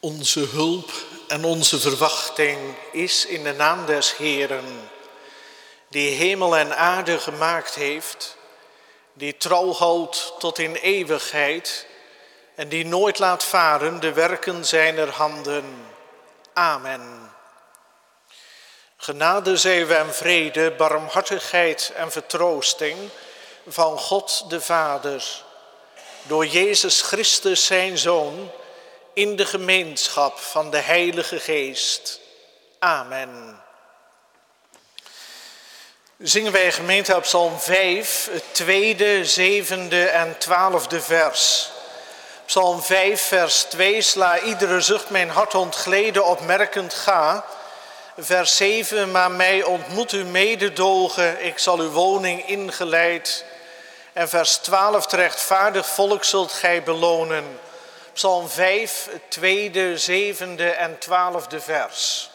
Onze hulp en onze verwachting is in de naam des Heeren, die hemel en aarde gemaakt heeft, die trouw houdt tot in eeuwigheid en die nooit laat varen de werken zijner handen. Amen. Genade we en vrede, barmhartigheid en vertroosting van God de Vader, door Jezus Christus zijn Zoon, in de gemeenschap van de Heilige Geest. Amen. Zingen wij gemeente op Psalm 5, het tweede, zevende en twaalfde vers. Psalm 5, vers 2, sla iedere zucht mijn hart ontgleden, opmerkend ga. Vers 7, maar mij ontmoet u mededogen, ik zal uw woning ingeleid. En vers 12, rechtvaardig volk zult gij belonen. Psalm 5, het tweede, zevende en twaalfde vers.